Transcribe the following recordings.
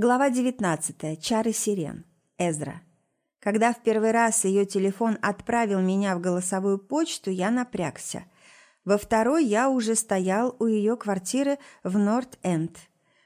Глава 19. Чары сирен. Эзра. Когда в первый раз ее телефон отправил меня в голосовую почту, я напрягся. Во второй я уже стоял у ее квартиры в Норт-Энд.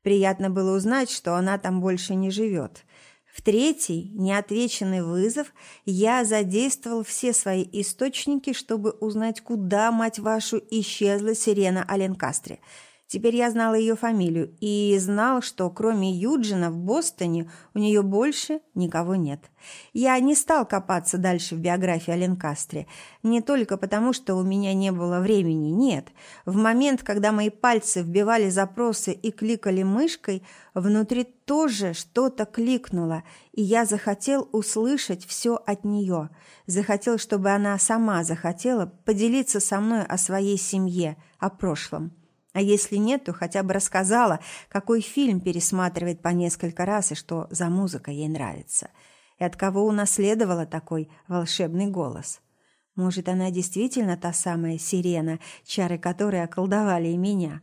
Приятно было узнать, что она там больше не живет. В третий, неотвеченный вызов, я задействовал все свои источники, чтобы узнать, куда, мать вашу, исчезла сирена Аленкастре – Теперь я знала ее фамилию и знал, что кроме Юджина в Бостоне у нее больше никого нет. Я не стал копаться дальше в биографии о Ленкастре, не только потому, что у меня не было времени, нет. В момент, когда мои пальцы вбивали запросы и кликали мышкой, внутри тоже что-то кликнуло, и я захотел услышать все от нее. Захотел, чтобы она сама захотела поделиться со мной о своей семье, о прошлом. А если нет, то хотя бы рассказала, какой фильм пересматривает по несколько раз и что за музыка ей нравится. И от кого унаследовала такой волшебный голос. Может, она действительно та самая сирена, чары которой околдовали и меня.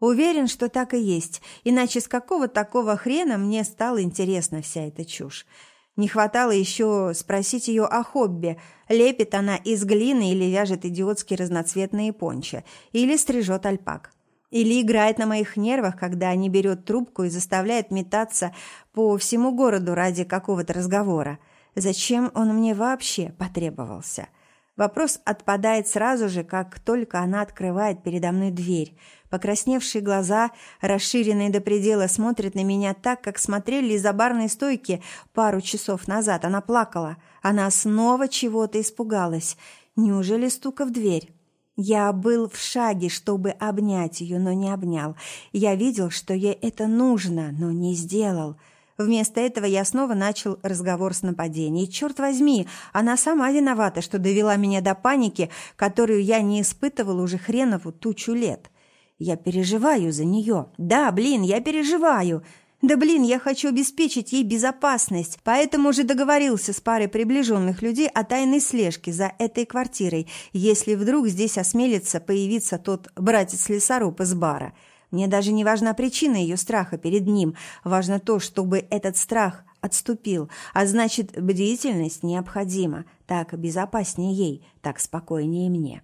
Уверен, что так и есть, иначе с какого такого хрена мне стала интересна вся эта чушь. Не хватало еще спросить ее о хобби. Лепит она из глины или вяжет идиотские разноцветные пончи, или стрижет альпак. Или играет на моих нервах, когда не берет трубку и заставляет метаться по всему городу ради какого-то разговора. Зачем он мне вообще потребовался? Вопрос отпадает сразу же, как только она открывает передо мной дверь. Покрасневшие глаза, расширенные до предела, смотрят на меня так, как смотрели из-за барной стойки пару часов назад. Она плакала. Она снова чего-то испугалась. Неужели стука в дверь? Я был в шаге, чтобы обнять ее, но не обнял. Я видел, что ей это нужно, но не сделал. Вместо этого я снова начал разговор с нападением. Черт возьми, она сама виновата, что довела меня до паники, которую я не испытывал уже хренову тучу лет. Я переживаю за нее. Да, блин, я переживаю. Да блин, я хочу обеспечить ей безопасность, поэтому уже договорился с парой приближенных людей о тайной слежке за этой квартирой, если вдруг здесь осмелится появиться тот братец-лесоруб из бара. Мне даже не важна причина ее страха перед ним, важно то, чтобы этот страх отступил, а значит, бдительность необходима, так безопаснее ей, так спокойнее мне.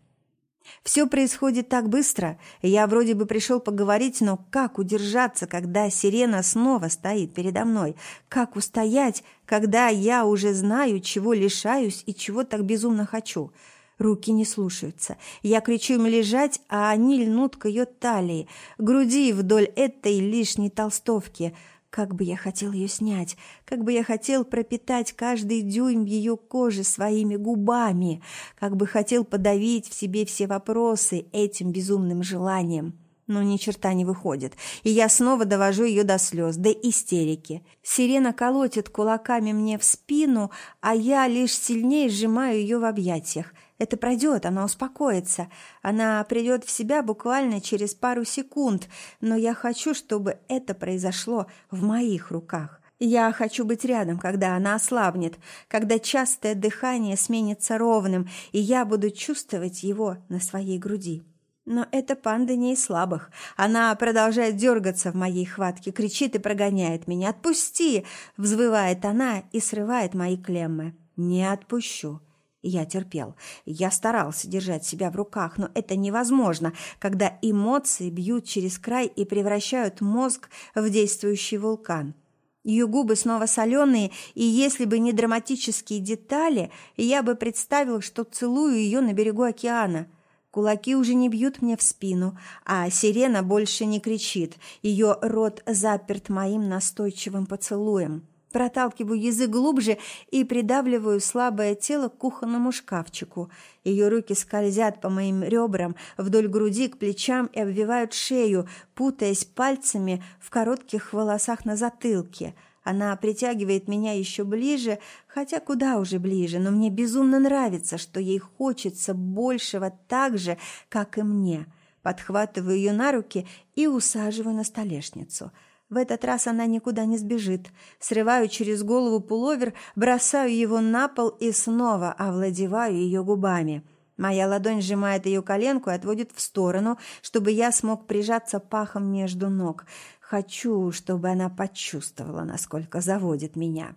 Все происходит так быстро. Я вроде бы пришел поговорить, но как удержаться, когда сирена снова стоит передо мной? Как устоять, когда я уже знаю, чего лишаюсь и чего так безумно хочу? Руки не слушаются. Я кричу им лежать, а они льнут к ее талии, груди вдоль этой лишней толстовки – как бы я хотел ее снять, как бы я хотел пропитать каждый дюйм ее кожи своими губами, как бы хотел подавить в себе все вопросы этим безумным желанием. Но ни черта не выходит, и я снова довожу ее до слез, до истерики. Сирена колотит кулаками мне в спину, а я лишь сильнее сжимаю ее в объятиях – это пройдет, она успокоится. Она придет в себя буквально через пару секунд, но я хочу, чтобы это произошло в моих руках. Я хочу быть рядом, когда она ослабнет, когда частое дыхание сменится ровным, и я буду чувствовать его на своей груди. Но эта панда не из слабых. Она продолжает дергаться в моей хватке, кричит и прогоняет меня. «Отпусти!» – взвывает она и срывает мои клеммы. «Не отпущу!» Я терпел. Я старался держать себя в руках, но это невозможно, когда эмоции бьют через край и превращают мозг в действующий вулкан. Ее губы снова соленые, и если бы не драматические детали, я бы представил, что целую ее на берегу океана. Кулаки уже не бьют мне в спину, а сирена больше не кричит. Ее рот заперт моим настойчивым поцелуем. Проталкиваю язык глубже и придавливаю слабое тело к кухонному шкафчику. Ее руки скользят по моим ребрам вдоль груди к плечам и обвивают шею, путаясь пальцами в коротких волосах на затылке. Она притягивает меня еще ближе, хотя куда уже ближе, но мне безумно нравится, что ей хочется большего так же, как и мне. Подхватываю ее на руки и усаживаю на столешницу – в этот раз она никуда не сбежит. Срываю через голову пуловер, бросаю его на пол и снова овладеваю ее губами. Моя ладонь сжимает ее коленку и отводит в сторону, чтобы я смог прижаться пахом между ног. Хочу, чтобы она почувствовала, насколько заводит меня.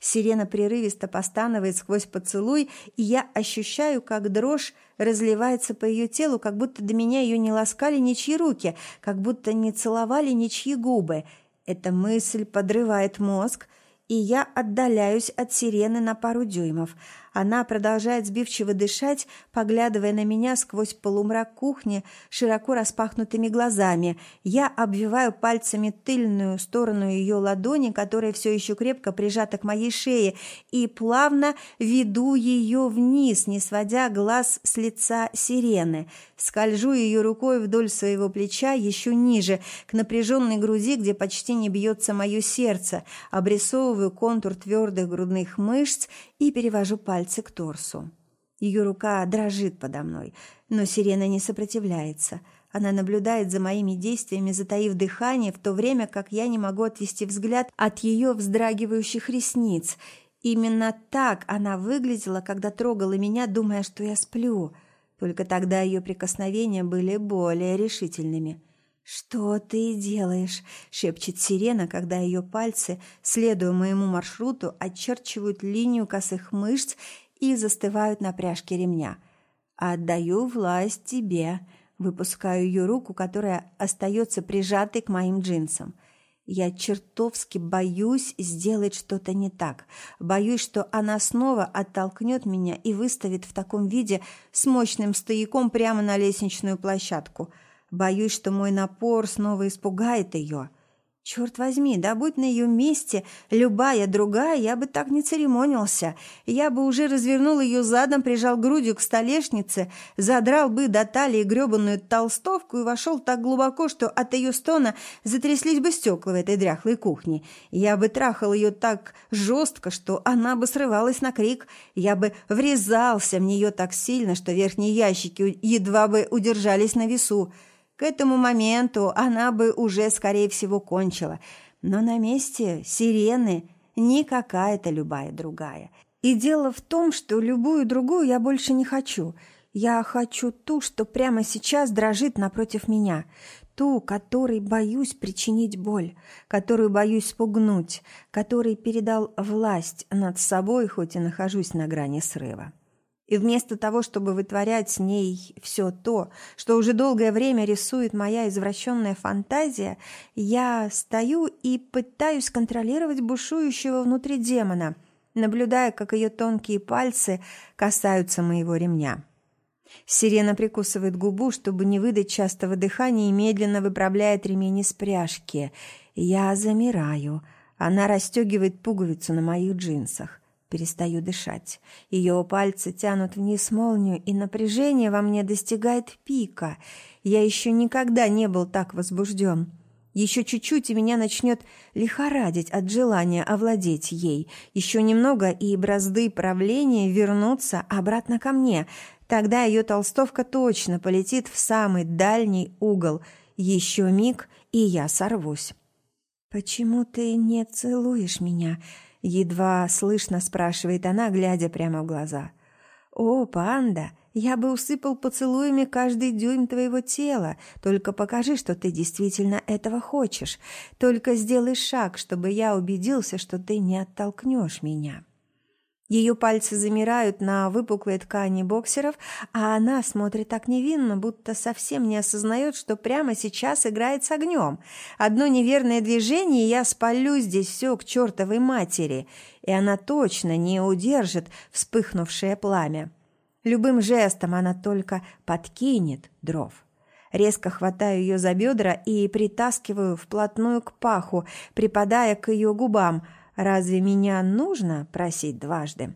Сирена прерывисто постанывает сквозь поцелуй, и я ощущаю, как дрожь разливается по ее телу, как будто до меня ее не ласкали ничьи руки, как будто не целовали ничьи губы. Эта мысль подрывает мозг, и я отдаляюсь от сирены на пару дюймов – она продолжает сбивчиво дышать, поглядывая на меня сквозь полумрак кухни широко распахнутыми глазами. Я обвиваю пальцами тыльную сторону ее ладони, которая все еще крепко прижата к моей шее, и плавно веду ее вниз, не сводя глаз с лица сирены. Скольжу ее рукой вдоль своего плеча еще ниже, к напряженной груди, где почти не бьется мое сердце, обрисовываю контур твердых грудных мышц и перевожу пальцы к торсу. Ее рука дрожит подо мной, но сирена не сопротивляется. Она наблюдает за моими действиями, затаив дыхание, в то время как я не могу отвести взгляд от ее вздрагивающих ресниц. Именно так она выглядела, когда трогала меня, думая, что я сплю. Только тогда ее прикосновения были более решительными. «Что ты делаешь?» – шепчет сирена, когда ее пальцы, следуя моему маршруту, очерчивают линию косых мышц и застывают на пряжке ремня. «Отдаю власть тебе», – выпускаю ее руку, которая остается прижатой к моим джинсам. Я чертовски боюсь сделать что-то не так. Боюсь, что она снова оттолкнет меня и выставит в таком виде с мощным стояком прямо на лестничную площадку – Боюсь, что мой напор снова испугает ее. Черт возьми, да будь на ее месте любая другая, я бы так не церемонился. Я бы уже развернул ее задом, прижал грудью к столешнице, задрал бы до талии гребаную толстовку и вошел так глубоко, что от ее стона затряслись бы стекла в этой дряхлой кухне. Я бы трахал ее так жестко, что она бы срывалась на крик. Я бы врезался в нее так сильно, что верхние ящики едва бы удержались на весу. К этому моменту она бы уже, скорее всего, кончила. Но на месте сирены не какая-то любая другая. И дело в том, что любую другую я больше не хочу. Я хочу ту, что прямо сейчас дрожит напротив меня. Ту, которой боюсь причинить боль, которую боюсь спугнуть, которой передал власть над собой, хоть и нахожусь на грани срыва. И вместо того, чтобы вытворять с ней все то, что уже долгое время рисует моя извращенная фантазия, я стою и пытаюсь контролировать бушующего внутри демона, наблюдая, как ее тонкие пальцы касаются моего ремня. Сирена прикусывает губу, чтобы не выдать частого дыхания, и медленно выправляет ремень из пряжки. Я замираю. Она расстегивает пуговицу на моих джинсах перестаю дышать. Ее пальцы тянут вниз молнию, и напряжение во мне достигает пика. Я еще никогда не был так возбужден. Еще чуть-чуть, и меня начнет лихорадить от желания овладеть ей. Еще немного, и бразды правления вернутся обратно ко мне. Тогда ее толстовка точно полетит в самый дальний угол. Еще миг, и я сорвусь. «Почему ты не целуешь меня?» Едва слышно спрашивает она, глядя прямо в глаза. «О, панда, я бы усыпал поцелуями каждый дюйм твоего тела. Только покажи, что ты действительно этого хочешь. Только сделай шаг, чтобы я убедился, что ты не оттолкнешь меня». Ее пальцы замирают на выпуклой ткани боксеров, а она смотрит так невинно, будто совсем не осознает, что прямо сейчас играет с огнем. Одно неверное движение, и я спалю здесь все к чертовой матери, и она точно не удержит вспыхнувшее пламя. Любым жестом она только подкинет дров. Резко хватаю ее за бедра и притаскиваю вплотную к паху, припадая к ее губам – Разве меня нужно просить дважды?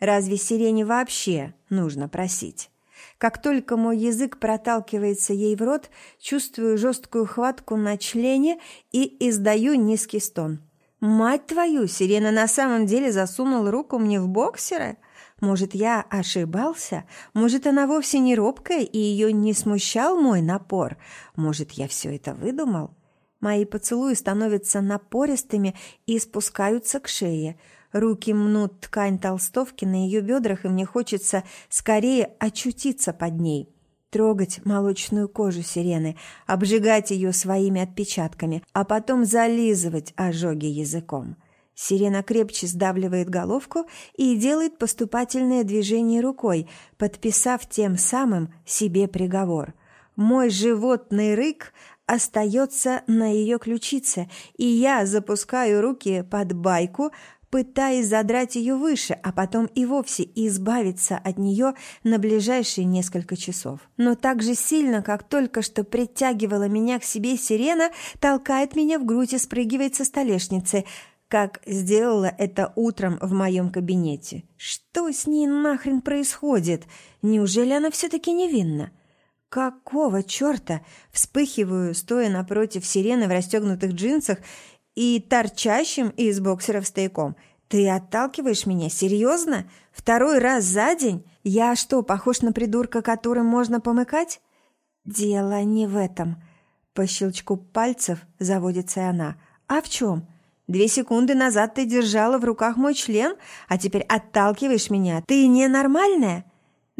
Разве сирене вообще нужно просить? Как только мой язык проталкивается ей в рот, чувствую жесткую хватку на члене и издаю низкий стон. «Мать твою, сирена на самом деле засунула руку мне в боксеры?» Может, я ошибался? Может, она вовсе не робкая, и ее не смущал мой напор? Может, я все это выдумал? Мои поцелуи становятся напористыми и спускаются к шее. Руки мнут ткань толстовки на ее бедрах, и мне хочется скорее очутиться под ней. трогать молочную кожу сирены, обжигать ее своими отпечатками, а потом зализывать ожоги языком. Сирена крепче сдавливает головку и делает поступательное движение рукой, подписав тем самым себе приговор. Мой животный рык остается на ее ключице, и я запускаю руки под байку, пытаясь задрать ее выше, а потом и вовсе избавиться от нее на ближайшие несколько часов. Но так же сильно, как только что притягивала меня к себе сирена, толкает меня в грудь и спрыгивает со столешницы, как сделала это утром в моем кабинете. Что с ней нахрен происходит? Неужели она все-таки невинна? Какого черта? Вспыхиваю, стоя напротив сирены в расстегнутых джинсах и торчащим из боксеров стояком. «Ты отталкиваешь меня? Серьезно? Второй раз за день? Я что, похож на придурка, которым можно помыкать?» «Дело не в этом». По щелчку пальцев заводится она. «А в чем?» «Две секунды назад ты держала в руках мой член, а теперь отталкиваешь меня. Ты ненормальная?»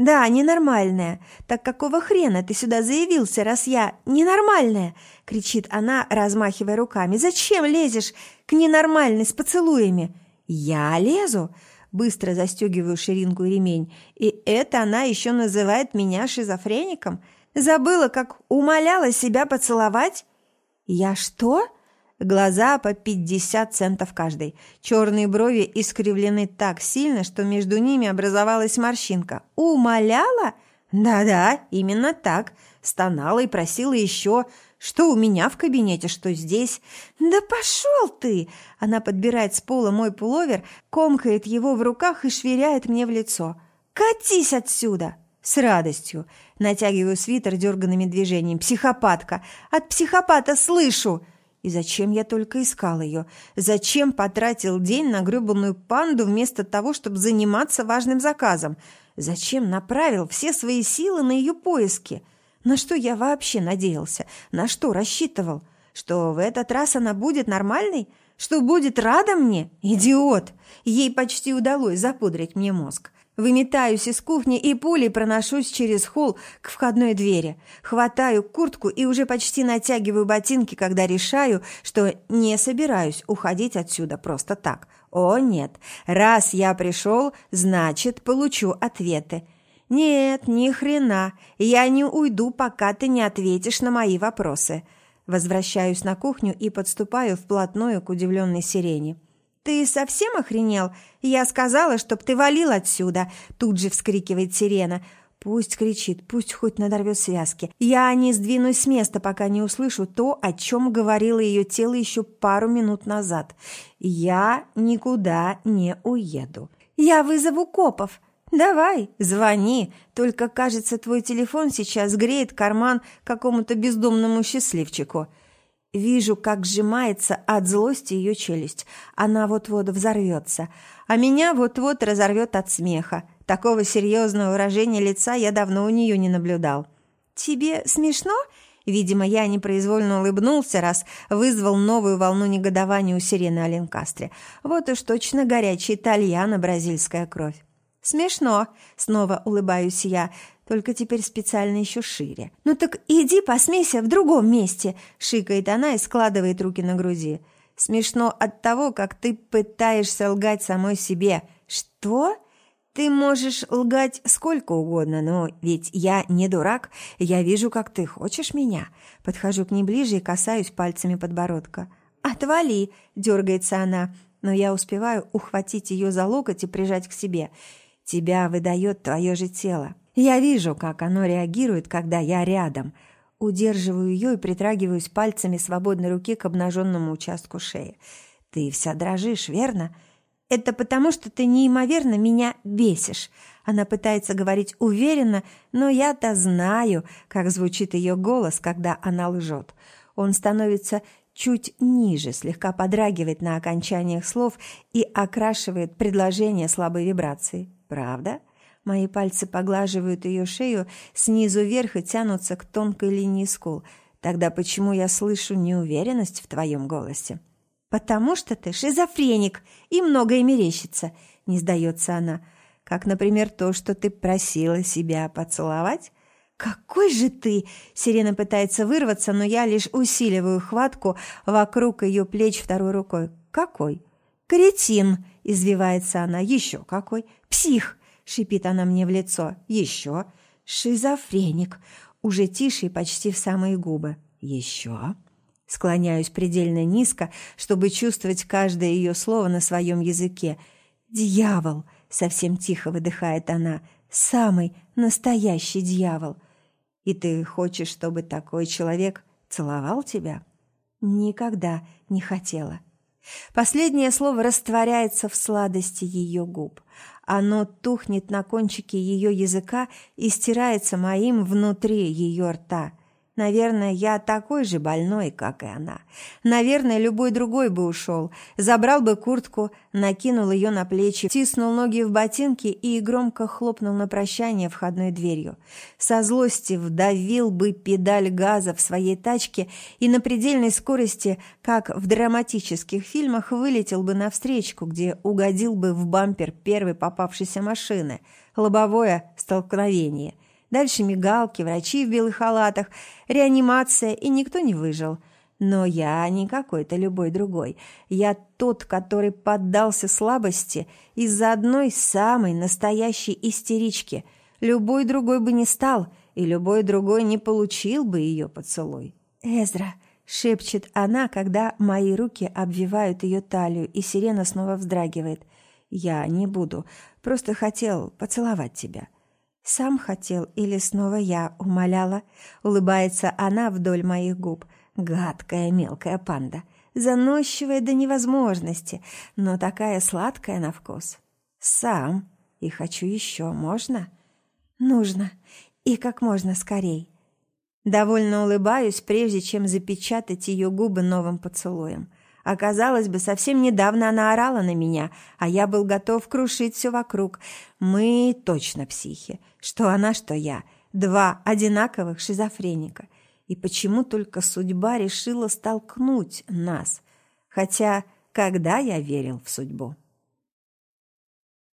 «Да, ненормальная. Так какого хрена ты сюда заявился, раз я ненормальная?» — кричит она, размахивая руками. «Зачем лезешь к ненормальной с поцелуями?» «Я лезу?» Быстро застегиваю ширинку и ремень. И это она еще называет меня шизофреником? Забыла, как умоляла себя поцеловать? «Я что?» Глаза по 50 центов каждый. Черные брови искривлены так сильно, что между ними образовалась морщинка. «Умоляла?» «Да-да, именно так. Стонала и просила еще. Что у меня в кабинете, что здесь?» «Да пошел ты!» Она подбирает с пола мой пуловер, комкает его в руках и швыряет мне в лицо. «Катись отсюда!» «С радостью!» Натягиваю свитер дерганными движениями. «Психопатка! От психопата слышу!» И зачем я только искал ее? Зачем потратил день на гребаную панду вместо того, чтобы заниматься важным заказом? Зачем направил все свои силы на ее поиски? На что я вообще надеялся? На что рассчитывал? Что в этот раз она будет нормальной? Что будет рада мне? Идиот! Ей почти удалось запудрить мне мозг. Выметаюсь из кухни и пулей проношусь через холл к входной двери. Хватаю куртку и уже почти натягиваю ботинки, когда решаю, что не собираюсь уходить отсюда просто так. О, нет. Раз я пришел, значит, получу ответы. Нет, ни хрена. Я не уйду, пока ты не ответишь на мои вопросы. Возвращаюсь на кухню и подступаю вплотную к удивленной сирене. «Ты совсем охренел? Я сказала, чтоб ты валил отсюда!» Тут же вскрикивает сирена. Пусть кричит, пусть хоть надорвет связки. Я не сдвинусь с места, пока не услышу то, о чем говорило ее тело еще пару минут назад. Я никуда не уеду. Я вызову копов. Давай, звони. Только, кажется, твой телефон сейчас греет карман какому-то бездомному счастливчику. Вижу, как сжимается от злости ее челюсть. Она вот-вот взорвется. А меня вот-вот разорвет от смеха. Такого серьезного выражения лица я давно у нее не наблюдал. «Тебе смешно?» Видимо, я непроизвольно улыбнулся, раз вызвал новую волну негодования у сирены Аленкастре. Вот уж точно горячая итальяна, бразильская кровь. «Смешно», — снова улыбаюсь я, только теперь специально еще шире. «Ну так иди посмейся в другом месте!» – шикает она и складывает руки на груди. «Смешно от того, как ты пытаешься лгать самой себе». «Что?» «Ты можешь лгать сколько угодно, но ведь я не дурак. Я вижу, как ты хочешь меня». Подхожу к ней ближе и касаюсь пальцами подбородка. «Отвали!» – дергается она, но я успеваю ухватить ее за локоть и прижать к себе. «Тебя выдает твое же тело. Я вижу, как оно реагирует, когда я рядом. Удерживаю ее и притрагиваюсь пальцами свободной руки к обнаженному участку шеи. Ты вся дрожишь, верно? Это потому, что ты неимоверно меня бесишь. Она пытается говорить уверенно, но я-то знаю, как звучит ее голос, когда она лжет. Он становится чуть ниже, слегка подрагивает на окончаниях слов и окрашивает предложение слабой вибрацией. Правда? Мои пальцы поглаживают ее шею снизу вверх и тянутся к тонкой линии скул. Тогда почему я слышу неуверенность в твоем голосе? «Потому что ты шизофреник, и многое мерещится», — не сдается она. «Как, например, то, что ты просила себя поцеловать?» «Какой же ты!» Сирена пытается вырваться, но я лишь усиливаю хватку вокруг ее плеч второй рукой. «Какой?» «Кретин!» – извивается она. «Еще какой?» «Псих!» – шипит она мне в лицо. «Еще!» «Шизофреник!» Уже тише и почти в самые губы. «Еще!» Склоняюсь предельно низко, чтобы чувствовать каждое ее слово на своем языке. «Дьявол!» – совсем тихо выдыхает она. «Самый настоящий дьявол!» И ты хочешь, чтобы такой человек целовал тебя? Никогда не хотела. Последнее слово растворяется в сладости ее губ. Оно тухнет на кончике ее языка и стирается моим внутри ее рта. Наверное, я такой же больной, как и она. Наверное, любой другой бы ушел. Забрал бы куртку, накинул ее на плечи, тиснул ноги в ботинки и громко хлопнул на прощание входной дверью. Со злости вдавил бы педаль газа в своей тачке и на предельной скорости, как в драматических фильмах, вылетел бы навстречку, где угодил бы в бампер первой попавшейся машины. Лобовое столкновение. Дальше мигалки, врачи в белых халатах, реанимация, и никто не выжил. Но я не какой-то любой другой. Я тот, который поддался слабости из-за одной самой настоящей истерички. Любой другой бы не стал, и любой другой не получил бы ее поцелуй. «Эзра», — шепчет она, когда мои руки обвивают ее талию, и сирена снова вздрагивает. «Я не буду, просто хотел поцеловать тебя». «Сам хотел или снова я умоляла?» Улыбается она вдоль моих губ. Гадкая мелкая панда. Заносчивая до невозможности, но такая сладкая на вкус. «Сам. И хочу еще. Можно?» «Нужно. И как можно скорей». Довольно улыбаюсь, прежде чем запечатать ее губы новым поцелуем. Оказалось бы, совсем недавно она орала на меня, а я был готов крушить все вокруг. Мы точно психи. Что она, что я. Два одинаковых шизофреника. И почему только судьба решила столкнуть нас? Хотя, когда я верил в судьбу?